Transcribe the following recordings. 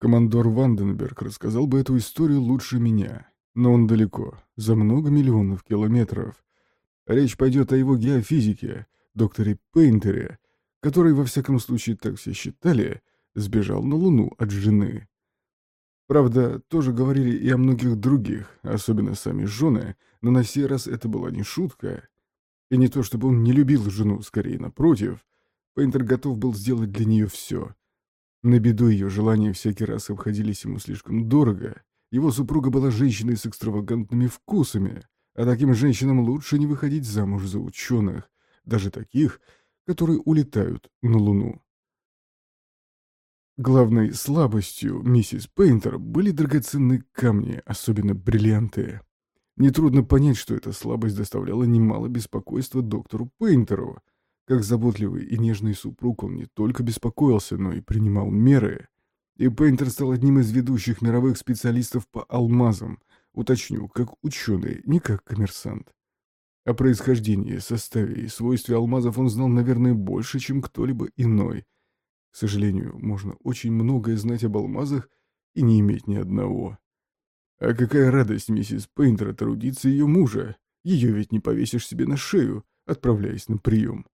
Командор Ванденберг рассказал бы эту историю лучше меня, но он далеко, за много миллионов километров. Речь пойдет о его геофизике, докторе Пейнтере, который, во всяком случае, так все считали, сбежал на Луну от жены. Правда, тоже говорили и о многих других, особенно сами жены, но на сей раз это была не шутка. И не то, чтобы он не любил жену, скорее напротив. Пейнтер готов был сделать для нее все. На беду ее желания всякий раз обходились ему слишком дорого. Его супруга была женщиной с экстравагантными вкусами, а таким женщинам лучше не выходить замуж за ученых, даже таких, которые улетают на Луну. Главной слабостью миссис Пейнтер были драгоценные камни, особенно бриллианты. Нетрудно понять, что эта слабость доставляла немало беспокойства доктору Пейнтеру. Как заботливый и нежный супруг он не только беспокоился, но и принимал меры. И Пейнтер стал одним из ведущих мировых специалистов по алмазам, уточню, как ученый, не как коммерсант. О происхождении, составе и свойстве алмазов он знал, наверное, больше, чем кто-либо иной – к сожалению, можно очень многое знать об алмазах и не иметь ни одного. А какая радость миссис Пейнтера трудиться ее мужа. Ее ведь не повесишь себе на шею, отправляясь на прием.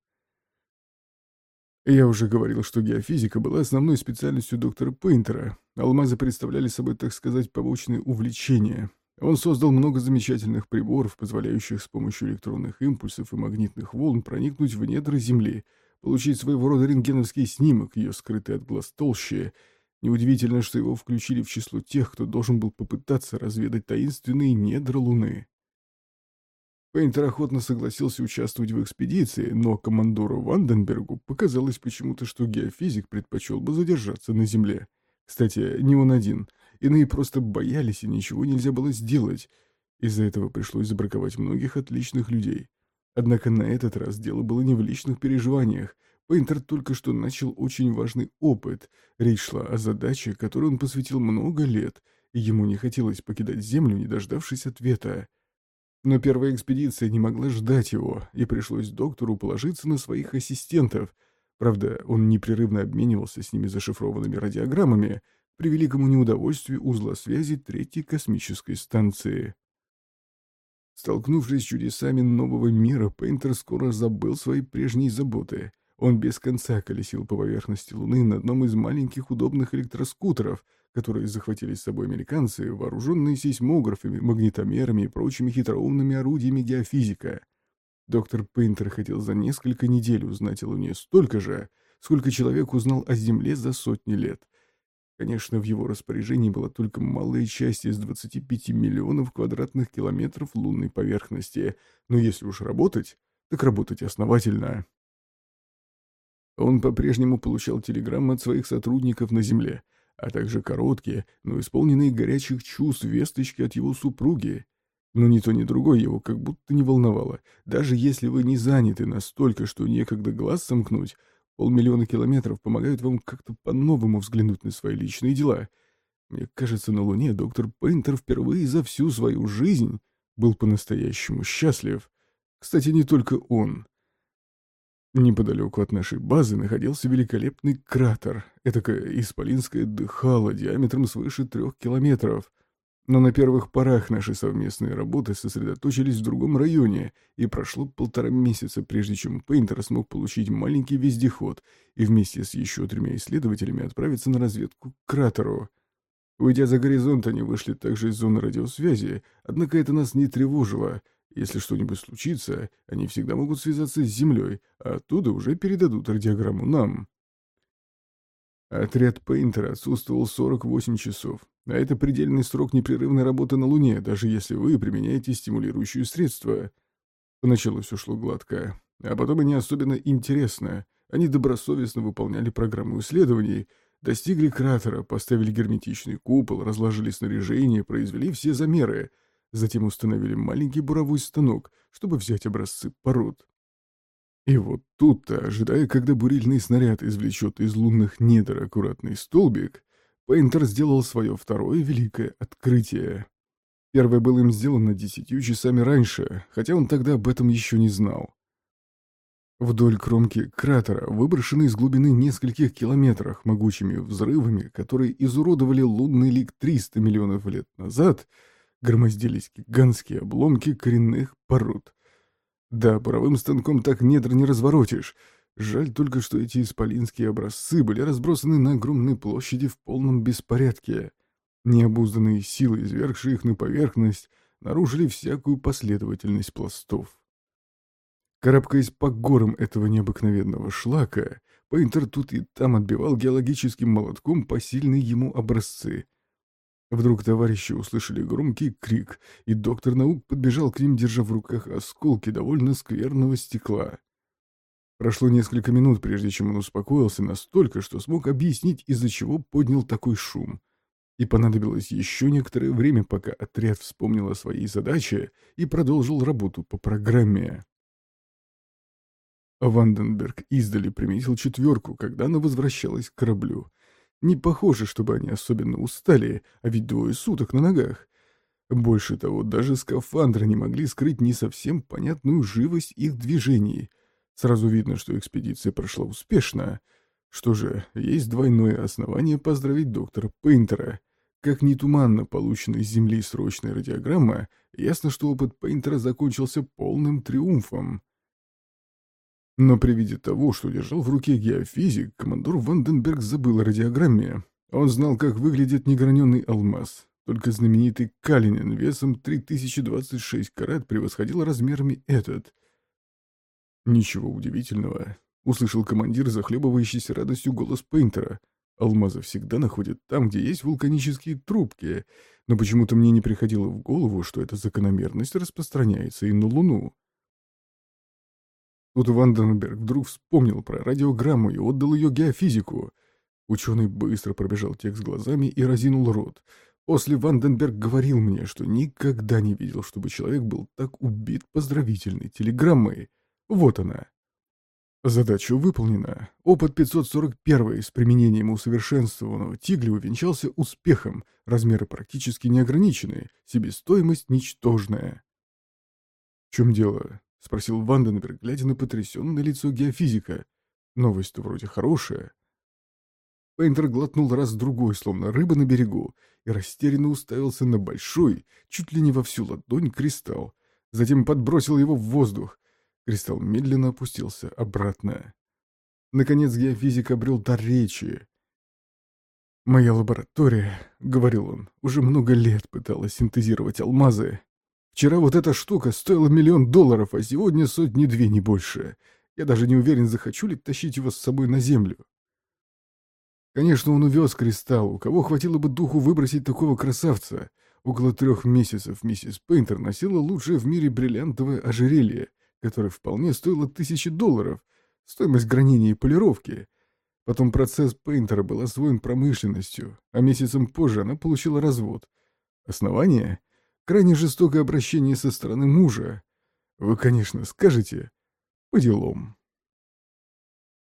Я уже говорил, что геофизика была основной специальностью доктора Пейнтера. Алмазы представляли собой, так сказать, побочные увлечения. Он создал много замечательных приборов, позволяющих с помощью электронных импульсов и магнитных волн проникнуть в недра Земли – получить своего рода рентгеновский снимок, ее скрытый от глаз толще. Неудивительно, что его включили в число тех, кто должен был попытаться разведать таинственные недра Луны. Пейнтер охотно согласился участвовать в экспедиции, но командору Ванденбергу показалось почему-то, что геофизик предпочел бы задержаться на Земле. Кстати, не он один. Иные просто боялись, и ничего нельзя было сделать. Из-за этого пришлось забраковать многих отличных людей. Однако на этот раз дело было не в личных переживаниях. Пейнтер только что начал очень важный опыт. Речь шла о задаче, которой он посвятил много лет, и ему не хотелось покидать Землю, не дождавшись ответа. Но первая экспедиция не могла ждать его, и пришлось доктору положиться на своих ассистентов. Правда, он непрерывно обменивался с ними зашифрованными радиограммами, при великому неудовольствию узла связи третьей космической станции. Столкнувшись с чудесами нового мира, Пейнтер скоро забыл свои прежние заботы. Он без конца колесил по поверхности Луны на одном из маленьких удобных электроскутеров, которые захватили с собой американцы, вооруженные сейсмографами, магнитомерами и прочими хитроумными орудиями геофизика. Доктор Пейнтер хотел за несколько недель узнать о Луне столько же, сколько человек узнал о Земле за сотни лет. Конечно, в его распоряжении была только малая часть из 25 миллионов квадратных километров лунной поверхности, но если уж работать, так работать основательно. Он по-прежнему получал телеграммы от своих сотрудников на Земле, а также короткие, но исполненные горячих чувств весточки от его супруги. Но ни то, ни другое его как будто не волновало. Даже если вы не заняты настолько, что некогда глаз сомкнуть, Полмиллиона километров помогают вам как-то по-новому взглянуть на свои личные дела. Мне кажется, на Луне доктор Пейнтер впервые за всю свою жизнь был по-настоящему счастлив. Кстати, не только он. Неподалеку от нашей базы находился великолепный кратер, этакое исполинское дыхало диаметром свыше трех километров — но на первых порах нашей совместной работы сосредоточились в другом районе, и прошло полтора месяца, прежде чем Пейнтер смог получить маленький вездеход и вместе с еще тремя исследователями отправиться на разведку к кратеру. Уйдя за горизонт, они вышли также из зоны радиосвязи, однако это нас не тревожило. Если что-нибудь случится, они всегда могут связаться с Землей, а оттуда уже передадут радиограмму нам. Отряд Пейнтера отсутствовал 48 часов, а это предельный срок непрерывной работы на Луне, даже если вы применяете стимулирующие средства. Поначалу все шло гладко, а потом и не особенно интересно. Они добросовестно выполняли программу исследований, достигли кратера, поставили герметичный купол, разложили снаряжение, произвели все замеры, затем установили маленький буровой станок, чтобы взять образцы пород. И вот тут-то, ожидая, когда бурильный снаряд извлечет из лунных недр аккуратный столбик, Пейнтер сделал свое второе великое открытие. Первое было им сделано десятью часами раньше, хотя он тогда об этом еще не знал. Вдоль кромки кратера, выброшенный из глубины нескольких километрах могучими взрывами, которые изуродовали лунный лик 300 миллионов лет назад, громоздились гигантские обломки коренных пород. Да, буровым станком так недр не разворотишь. Жаль только, что эти исполинские образцы были разбросаны на огромной площади в полном беспорядке. Необузданные силы, извергшие их на поверхность, нарушили всякую последовательность пластов. Карабкаясь по горам этого необыкновенного шлака, Пейнтер тут и там отбивал геологическим молотком посильные ему образцы. Вдруг товарищи услышали громкий крик, и доктор наук подбежал к ним, держа в руках осколки довольно скверного стекла. Прошло несколько минут, прежде чем он успокоился настолько, что смог объяснить, из-за чего поднял такой шум. И понадобилось еще некоторое время, пока отряд вспомнил о своей задаче и продолжил работу по программе. Ванденберг издали приметил четверку, когда она возвращалась к кораблю. Не похоже, чтобы они особенно устали, а ведь двое суток на ногах. Больше того, даже скафандры не могли скрыть не совсем понятную живость их движений. Сразу видно, что экспедиция прошла успешно. Что же, есть двойное основание поздравить доктора Пейнтера. Как ни туманно полученная с Земли срочная радиограмма, ясно, что опыт Пейнтера закончился полным триумфом. Но при виде того, что держал в руке геофизик, командор Ванденберг забыл о радиограмме. Он знал, как выглядит неграненный алмаз. Только знаменитый Калинин весом 3026 карат превосходил размерами этот. «Ничего удивительного», — услышал командир, захлебывающийся радостью голос Пейнтера. «Алмазы всегда находят там, где есть вулканические трубки, но почему-то мне не приходило в голову, что эта закономерность распространяется и на Луну». Тут Ванденберг вдруг вспомнил про радиограмму и отдал ее геофизику. Ученый быстро пробежал текст глазами и разинул рот. После Ванденберг говорил мне, что никогда не видел, чтобы человек был так убит поздравительной телеграммой. Вот она. Задача выполнена. Опыт 541 с применением усовершенствованного тигля увенчался успехом. Размеры практически неограничены, себестоимость ничтожная. В чем дело? — спросил Ванденберг, глядя на потрясенное лицо геофизика. «Новость-то вроде хорошая». Пейнтер глотнул раз-другой, словно рыба на берегу, и растерянно уставился на большой, чуть ли не во всю ладонь, кристалл. Затем подбросил его в воздух. Кристалл медленно опустился обратно. Наконец геофизик обрел дар речи. «Моя лаборатория», — говорил он, — «уже много лет пыталась синтезировать алмазы, Вчера вот эта штука стоила миллион долларов, а сегодня сотни-две, не больше. Я даже не уверен, захочу ли тащить его с собой на землю. Конечно, он увез кристалл. У кого хватило бы духу выбросить такого красавца? Около трех месяцев миссис Пейнтер носила лучшее в мире бриллиантовое ожерелье, которое вполне стоило тысячи долларов, стоимость гранения и полировки. Потом процесс Пейнтера был освоен промышленностью, а месяцем позже она получила развод. Основание — Крайне жестокое обращение со стороны мужа. Вы, конечно, скажете по делам.